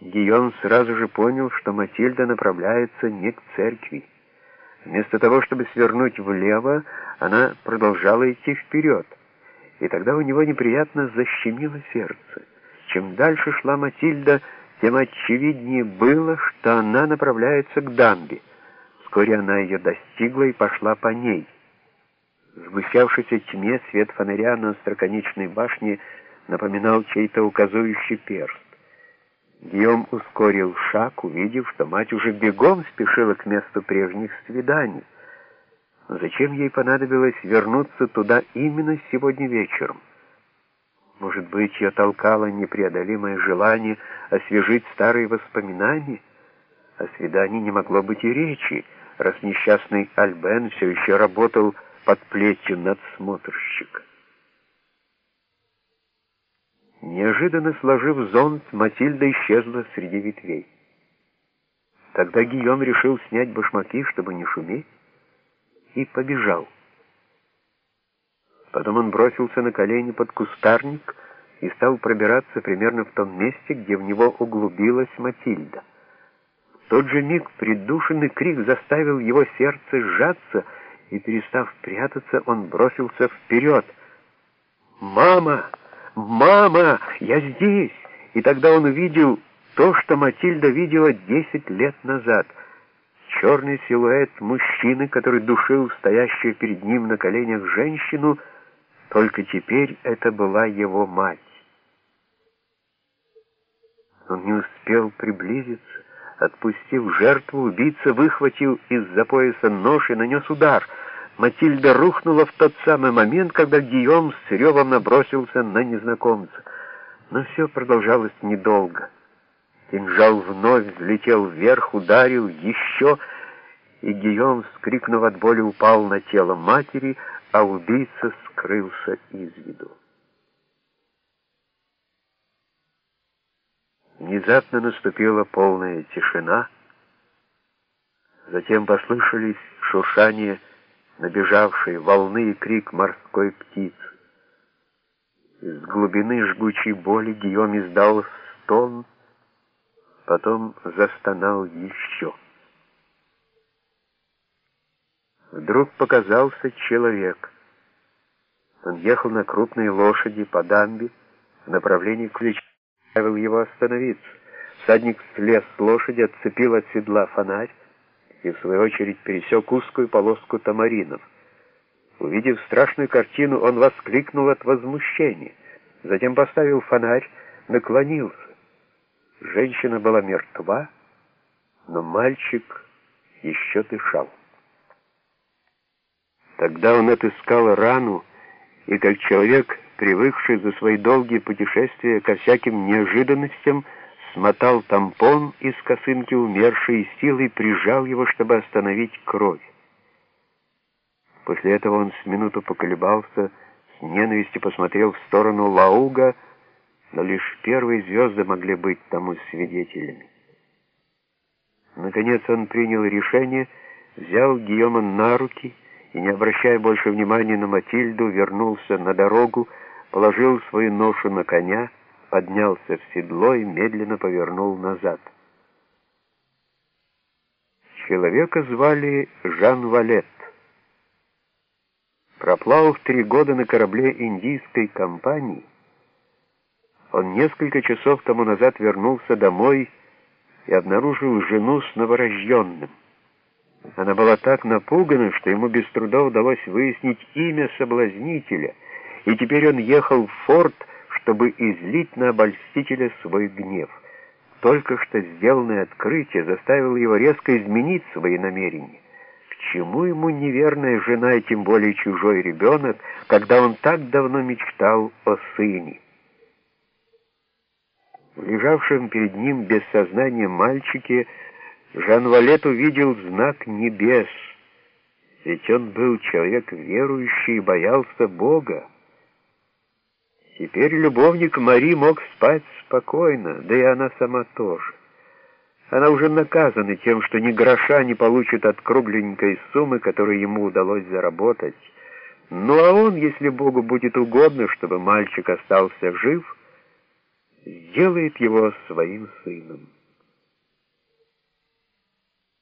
Гийом сразу же понял, что Матильда направляется не к церкви. Вместо того, чтобы свернуть влево, она продолжала идти вперед. И тогда у него неприятно защемило сердце. Чем дальше шла Матильда, тем очевиднее было, что она направляется к дамбе. Вскоре она ее достигла и пошла по ней. В сгущавшейся тьме свет фонаря на остроконечной башне напоминал чей-то указывающий перст. Гийом ускорил шаг, увидев, что мать уже бегом спешила к месту прежних свиданий. Зачем ей понадобилось вернуться туда именно сегодня вечером? Может быть, ее толкало непреодолимое желание освежить старые воспоминания? О свидании не могло быть и речи, раз несчастный Альбен все еще работал под плетью надсмотрщика. Неожиданно сложив зонт, Матильда исчезла среди ветвей. Тогда Гийом решил снять башмаки, чтобы не шуметь, и побежал. Потом он бросился на колени под кустарник и стал пробираться примерно в том месте, где в него углубилась Матильда. В тот же миг придушенный крик заставил его сердце сжаться, и, перестав прятаться, он бросился вперед. «Мама!» «Мама, я здесь!» И тогда он увидел то, что Матильда видела десять лет назад. Черный силуэт мужчины, который душил стоящую перед ним на коленях женщину, только теперь это была его мать. Он не успел приблизиться. Отпустив жертву, убийца выхватил из-за пояса нож и нанес удар — Матильда рухнула в тот самый момент, когда Гийом с ревом набросился на незнакомца. Но все продолжалось недолго. Кинжал вновь взлетел вверх, ударил еще, и Гийом, вскрикнув от боли, упал на тело матери, а убийца скрылся из виду. Внезапно наступила полная тишина, затем послышались шуршания набежавшей волны и крик морской птицы. Из глубины жгучей боли Гийом издал стон, потом застонал еще. Вдруг показался человек. Он ехал на крупной лошади по дамбе в направлении ключа. Ставил его остановиться. Всадник слез с лошади, отцепил от седла фонарь, и, в свою очередь, пересек узкую полоску тамаринов. Увидев страшную картину, он воскликнул от возмущения. Затем поставил фонарь, наклонился. Женщина была мертва, но мальчик еще дышал. Тогда он отыскал рану, и как человек, привыкший за свои долгие путешествия ко всяким неожиданностям, смотал тампон из косынки умершей и силой прижал его, чтобы остановить кровь. После этого он с минуту поколебался, с ненавистью посмотрел в сторону Лауга, но лишь первые звезды могли быть тому свидетелями. Наконец он принял решение, взял Гийома на руки и, не обращая больше внимания на Матильду, вернулся на дорогу, положил свою ношу на коня, поднялся в седло и медленно повернул назад. Человека звали Жан Валет. Проплавав три года на корабле индийской компании, он несколько часов тому назад вернулся домой и обнаружил жену с новорожденным. Она была так напугана, что ему без труда удалось выяснить имя соблазнителя, и теперь он ехал в форт, чтобы излить на обольстителя свой гнев. Только что сделанное открытие заставило его резко изменить свои намерения. К чему ему неверная жена и тем более чужой ребенок, когда он так давно мечтал о сыне? В лежавшем перед ним без сознания мальчике Жан Валет увидел знак небес, ведь он был человек верующий и боялся Бога. Теперь любовник Мари мог спать спокойно, да и она сама тоже. Она уже наказана тем, что ни гроша не получит от кругленькой суммы, которую ему удалось заработать. Ну а он, если Богу будет угодно, чтобы мальчик остался жив, сделает его своим сыном.